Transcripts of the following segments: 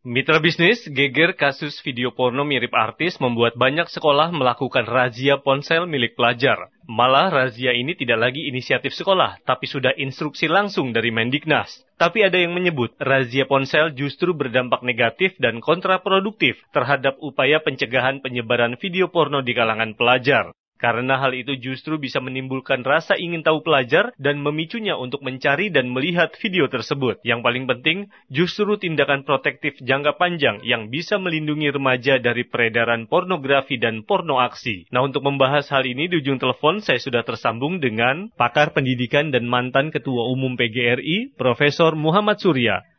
Mitra bisnis, geger kasus video porno mirip artis membuat banyak sekolah melakukan razia ponsel milik pelajar. Malah razia ini tidak lagi inisiatif sekolah, tapi sudah instruksi langsung dari Mendiknas. Tapi ada yang menyebut razia ponsel justru berdampak negatif dan kontraproduktif terhadap upaya pencegahan penyebaran video porno di kalangan pelajar. Karena hal itu justru bisa menimbulkan rasa ingin tahu pelajar dan memicunya untuk mencari dan melihat video tersebut. Yang paling penting, justru tindakan protektif jangka panjang yang bisa melindungi remaja dari peredaran pornografi dan porno aksi. Nah, untuk membahas hal ini di ujung telepon saya sudah tersambung dengan pakar pendidikan dan mantan Ketua Umum PGRI, Profesor Muhammad Surya.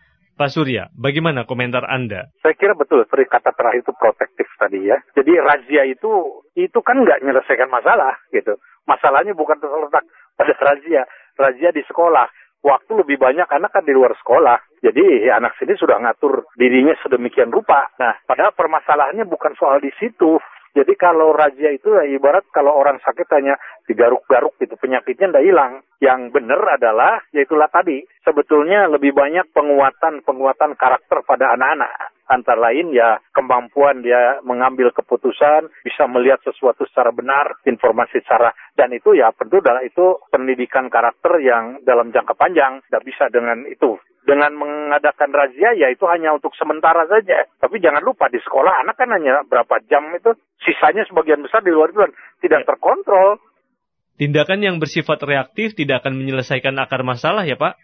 Pak Surya, bagaimana komentar Anda? Saya kira betul, seperti kata terakhir itu protektif tadi ya. Jadi razia itu itu kan nggak menyelesaikan masalah gitu. Masalahnya bukan terletak pada razia, razia di sekolah. Waktu lebih banyak anak kan di luar sekolah. Jadi ya, anak sini sudah ngatur dirinya sedemikian rupa. Nah, padahal permasalahannya bukan soal di situ. Jadi kalau razia itu ya ibarat kalau orang sakit hanya digaruk-garuk gitu penyakitnya tidak hilang. Yang benar adalah yaitulah tadi sebetulnya lebih banyak penguatan penguatan karakter pada anak-anak. Antara lain ya kemampuan dia mengambil keputusan, bisa melihat sesuatu secara benar, informasi secara dan itu ya tentu adalah itu pendidikan karakter yang dalam jangka panjang tidak bisa dengan itu dengan mengadakan razia ya itu hanya untuk sementara saja. Tapi jangan lupa di sekolah anak kan hanya berapa jam itu, sisanya sebagian besar di luar itu dan tidak terkontrol. Tindakan yang bersifat reaktif tidak akan menyelesaikan akar masalah ya Pak?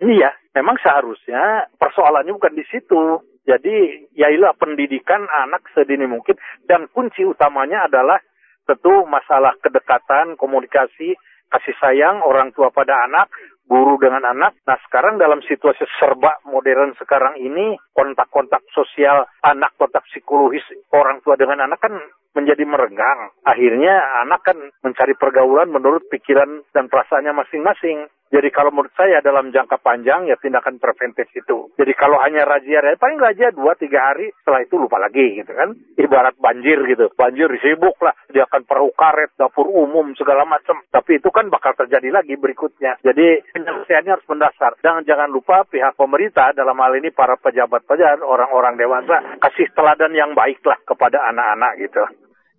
Iya, memang seharusnya persoalannya bukan di situ. Jadi yailah pendidikan anak sedini mungkin dan kunci utamanya adalah tentu masalah kedekatan, komunikasi, kasih sayang orang tua pada anak, guru dengan anak. Nah sekarang dalam situasi serba modern sekarang ini kontak-kontak sosial anak, kontak psikologis orang tua dengan anak kan menjadi merenggang. Akhirnya anak kan mencari pergaulan menurut pikiran dan perasaannya masing-masing. Jadi kalau menurut saya dalam jangka panjang ya tindakan preventif itu. Jadi kalau hanya razia, ya paling razia dua tiga hari setelah itu lupa lagi gitu kan. Ibarat banjir gitu, banjir sibuk lah, dia akan perahu karet, dapur umum segala macam. Tapi itu kan bakal terjadi lagi berikutnya. Jadi penyelesaiannya harus mendasar. Dan jangan lupa pihak pemerintah dalam hal ini para pejabat-pejabat, orang-orang dewasa kasih teladan yang baik lah kepada anak-anak gitu.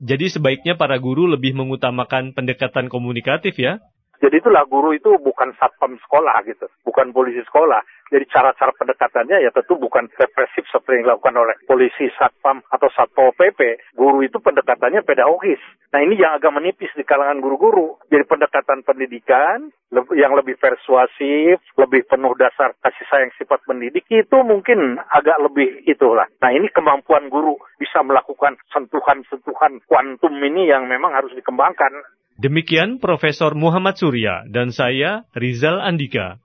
Jadi sebaiknya para guru lebih mengutamakan pendekatan komunikatif ya? Jadi itulah guru itu bukan satpam sekolah gitu, bukan polisi sekolah. Jadi cara-cara pendekatannya ya tentu bukan represif seperti yang dilakukan oleh polisi, satpam atau satpol pp. Guru itu pendekatannya pedagogis. Nah ini yang agak menipis di kalangan guru-guru. Jadi pendekatan pendidikan yang lebih persuasif, lebih penuh dasar kasih sayang sifat pendidik itu mungkin agak lebih itulah. Nah ini kemampuan guru bisa melakukan sentuhan-sentuhan kuantum ini yang memang harus dikembangkan. Demikian Profesor Muhammad Surya dan saya Rizal Andika.